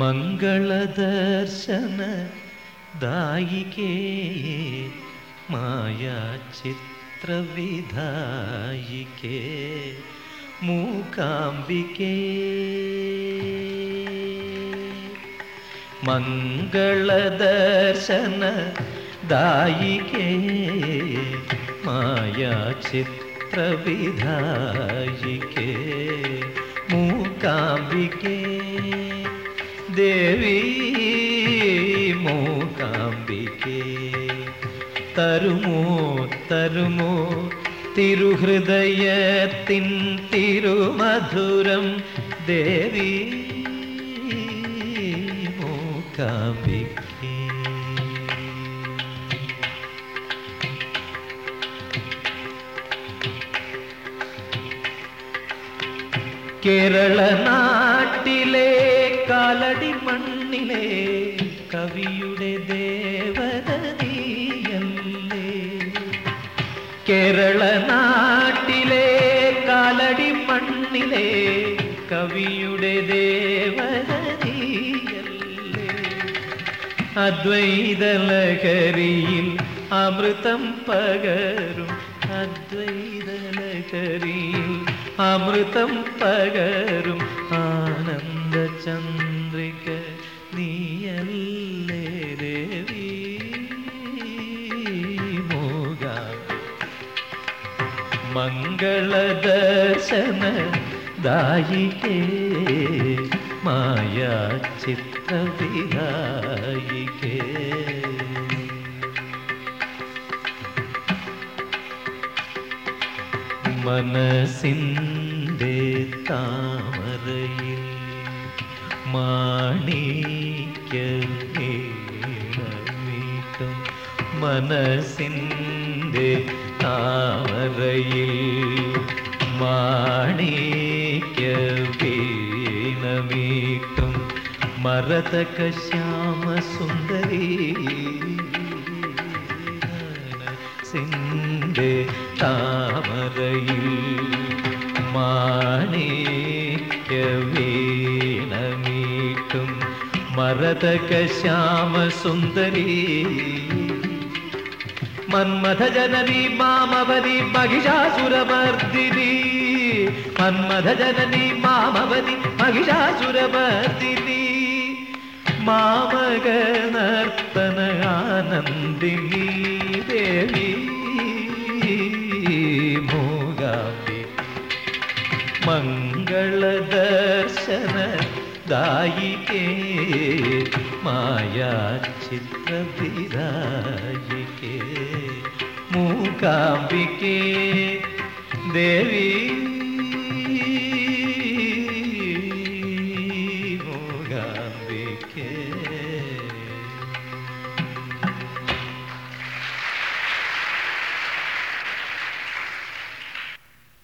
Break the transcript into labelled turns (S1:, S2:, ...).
S1: മംഗളദർശന ദായികേ മായാചിത്രവിധായികേ മൂകാംബികേ മംഗളദർശന ദായികേ മായാചിത്രവിധായികേ മൂകാംബികേ ദേവി മൂകാംബികേ. തരുമോ തരുമോ തിരുഹൃദയത്തിൻ തിരുമധുരം. ദേവി മൂകാംബികേ. കേരള നാട്ടിലെ കാലടി മണ്ണിലെ കവിയുടെ ദേവത നീയല്ലേ കേരള നാട്ടിലെ കാലടി മണ്ണിലെ കവിയുടെ ദേവത അദ്വൈതലഹരിയിൽ അദ്വൈത ലഹരിയിൽ അമൃതം പകരും അദ്വൈത ലഹരിയിൽ അമൃതം പകരും ആനന്ദ ചന്ദ്രിക നീയല്ലേ ദേവി? മോക മംഗളദർശന ദായികേ മായാ ചിത്രവിധായികേ മനസ്സിന്റെ താമരയിൽ മാണിക്യ വീണമീട്ടും മനസ്സിന്റെ താമരയിൽ മാണിക്യ വീണമീട്ടും മരതക ശ്യാമസുന്ദരി സിന്റെ താമരയിൽ മാണിക്യ വീണമീട്ടും മരതക ശ്യാമസുന്ദരി മന്മഥ ജനനി മാമവനി മഹിഷാസുരമർദിനി മന്മഥ ജനനി മാമവനി മഹിഷാസുരമർദിനി മാമക നർത്തന ആനന്ദിനി. മംഗളദർശന ദായികേ മായാ ചിത്രവിദായികേ മൂകാംബികേ ദേവി